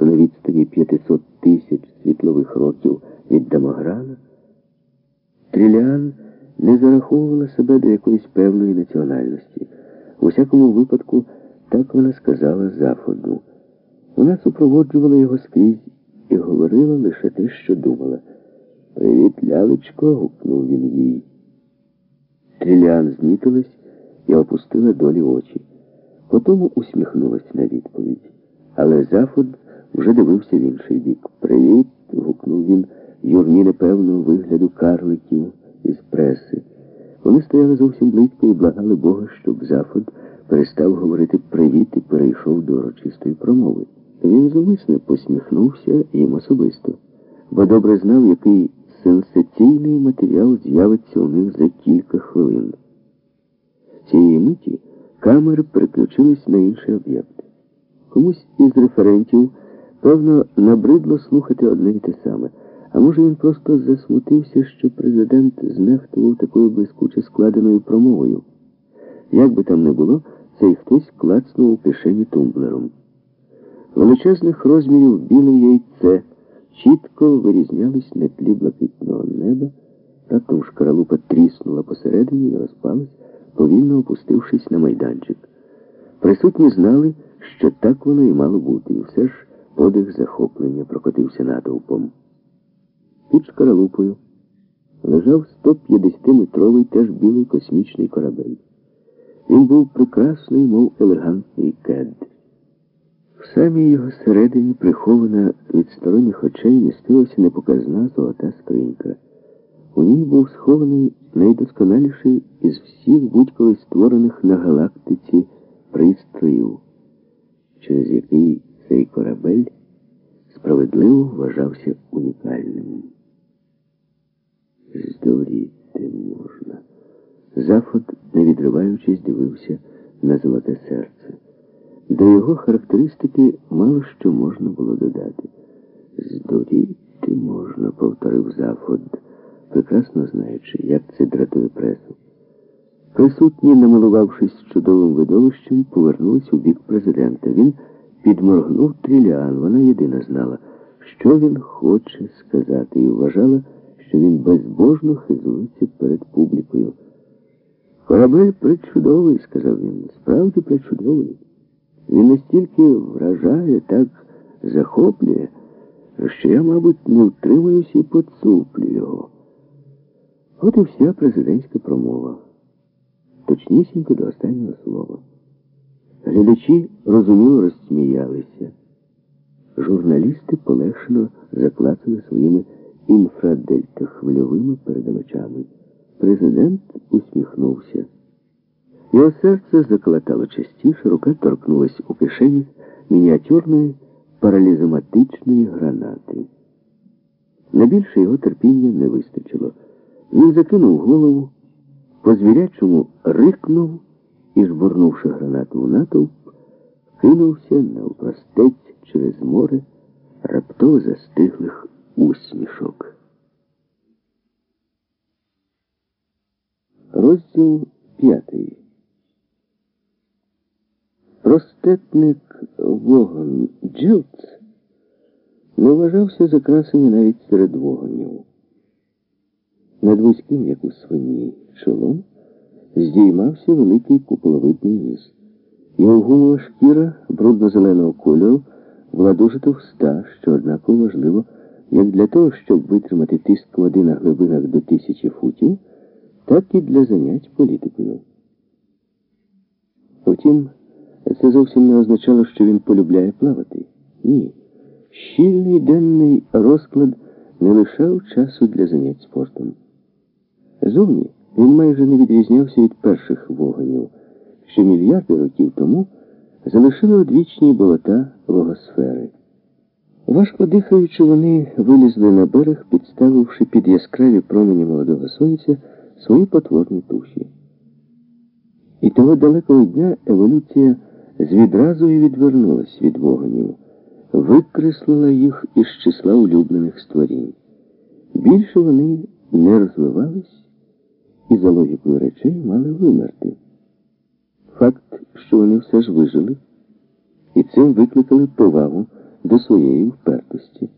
тобто на відстані 500 тисяч світлових років від Дамограна, Тріліан не зараховувала себе до якоїсь певної національності. У всякому випадку, так вона сказала Заходу. Вона супроводжувала його скрізь і говорила лише те, що думала. Привіт, лялечко, гукнув він їй. Тріліан знітилась і опустила долі очі. Потім усміхнулась на відповідь. Але Зафод вже дивився в інший бік. Привіт, гукнув він, юрні непевного вигляду карликів із преси. Вони стояли зовсім близько і благали Бога, щоб Зафод перестав говорити привіт і перейшов до урочистої промови. Він зумисне посміхнувся їм особисто, бо добре знав, який сенсаційний матеріал з'явиться у них за кілька хвилин. Цієї миті камери переключились на інший об'єкт. Комусь із референтів, певно, набридло слухати одне й те саме. А може він просто засмутився, що президент знехтував такою блискуче складеною промовою. Як би там не було, цей хтось клацнув у кишені тумблером. Величезних розмірів біле яйце чітко вирізнялись на тлі блакитного неба, раптом шкаралупа тріснула посередині і розпалась, повільно опустившись на майданчик. Присутні знали, що так воно і мало бути, і все ж подих захоплення прокотився натовпом. Під шкаралупою лежав 150-метровий теж білий космічний корабель. Він був прекрасний, мов елегантний кед. В самій його середині, прихована від сторонніх очей, містилася непоказна золота скринька. У ній був схований найдосконаліший із всіх будь-коли створених на галактиці пристроїв, через який цей корабель справедливо вважався унікальним. Здуріти можна. Зафот, не відриваючись, дивився на золоте серце. До його характеристики мало що можна було додати. Здуріти можна, повторив Зафот, прекрасно знаючи, як це дратує пресу. Присутні, намилувавшись чудовим видовищем, повернулись у бік президента. Він підморгнув трілян. Вона єдина знала, що він хоче сказати, і вважала, що він безбожно хизується перед публікою. Корабель причудовий, сказав він, справді причудовий. Він настільки вражає, так захоплює, що я, мабуть, не втримуюсь і поцуплю його. От і вся президентська промова. Точнісінько до останнього слова. Глядачі розуміло розсміялися. Журналісти полегшено заклацали своїми інфрадельтахвильовими передавачами. Президент усміхнувся. Його серце заколотало частіше, рука торкнулась у кишені мініатюрної паралізоматичної гранати. На більше його терпіння не вистачило. Він закинув голову, по звірячому рикнув і, жбурнувши гранату в натовп, кинувся навпростець через море раптово застиглих усмішок. Розділ п'ятий. Простетник вогонь Джилц не вважався за красені навіть серед вогонів. Над вузьким, як у свині, чолом здіймався великий куполовидний ніс. Його гумова шкіра брудно-зеленого кольору була дуже товста, що однаково важливо, як для того, щоб витримати тиск води на глибинах до тисячі футів, так і для занять політикою. Втім, це зовсім не означало, що він полюбляє плавати. Ні. Щільний денний розклад не лишав часу для занять спортом. Зовні він майже не відрізнявся від перших вогонів, що мільярди років тому залишили одвічні болота логосфери. Важко дихаючи, вони вилізли на берег, підставивши під яскраві промені молодого сонця свої потворні туші. І того далекого дня еволюція з відразою відвернулась від вогонів, викреслила їх із числа улюблених створінь. Більше вони не розвивались і за логікою речей мали вимерти. Факт, що вони все ж вижили, і цим викликали повагу до своєї впертості.